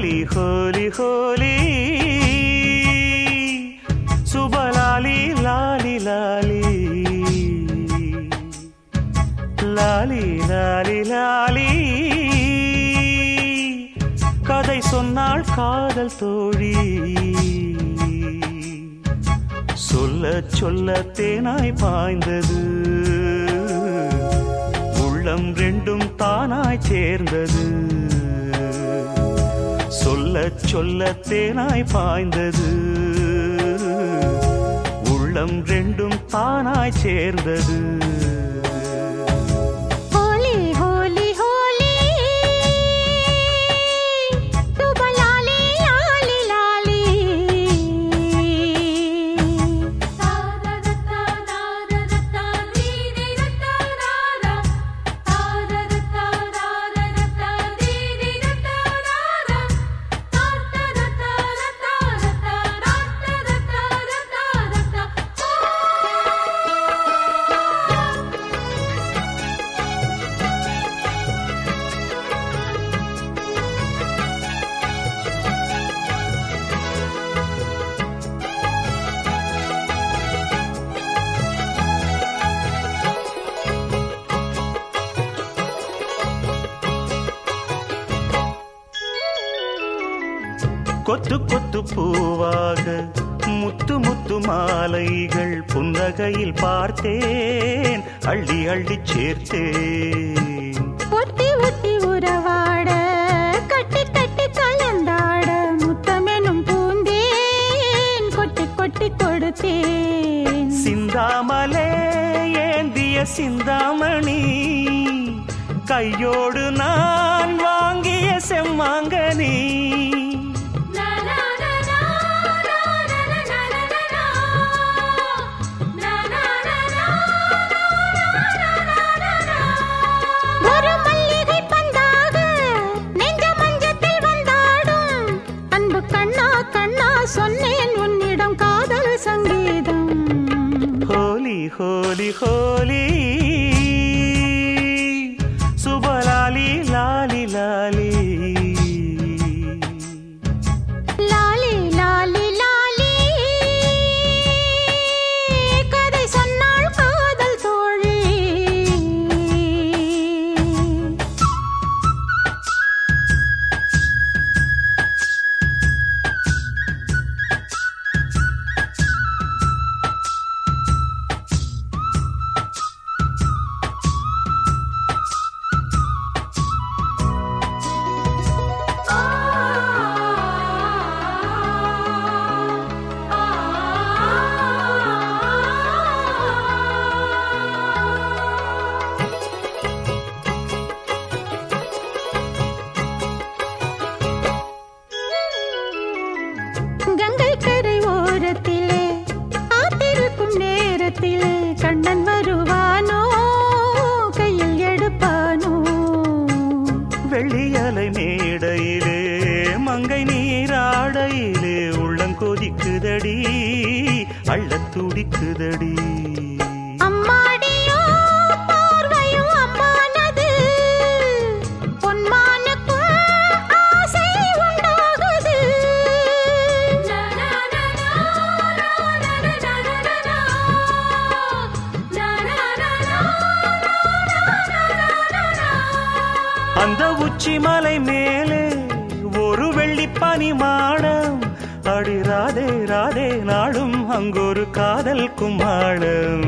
ஹோலி ஹோலி ஹோலி. சுபலாலி லாலி லாலி. லாலி லாலி லாலி. கதை சொன்னாள் காதல் தோழி. சொல்ல சொல்ல தேனாய் பாய்ந்தது. உள்ளம் ரெண்டும் தானாய் சேர்ந்தது. சொல்ல தேனாய் பாய்ந்தது. உள்ளம் ரெண்டும் தானாய் சேர்ந்தது. கொத்து கொத்து பூவாக முத்து முத்து மாலைகள் புன்னகையில் பார்த்தேன். அள்ளி அள்ளி சேர்த்தேன். ஒட்டி ஒட்டி உறவாட கட்டி கட்டி கலந்தாட முத்தமெனும் பூந்தேன். கொட்டி கொட்டி கொடுத்தேன். சிந்தாமலே ஏந்திய சிந்தாமணி கையோடு நான் வாங்கிய செம்மாங்கனி. சொன்னேன் உன்னிடம் காதல் சங்கீதம். ஹோலி ஹோலி ஹோலி. வெள்ளியலை மேடையிலே மங்கை நீராடையிலே உள்ளங்கொதிக்குதடி அள்ளத் துடிக்குதடி. உச்சிமலை மலை மேலே ஒரு வெள்ளி பனிமாடம் அடி ராதே ராதே நாடும் அங்கொரு காதல் கும்மாளம்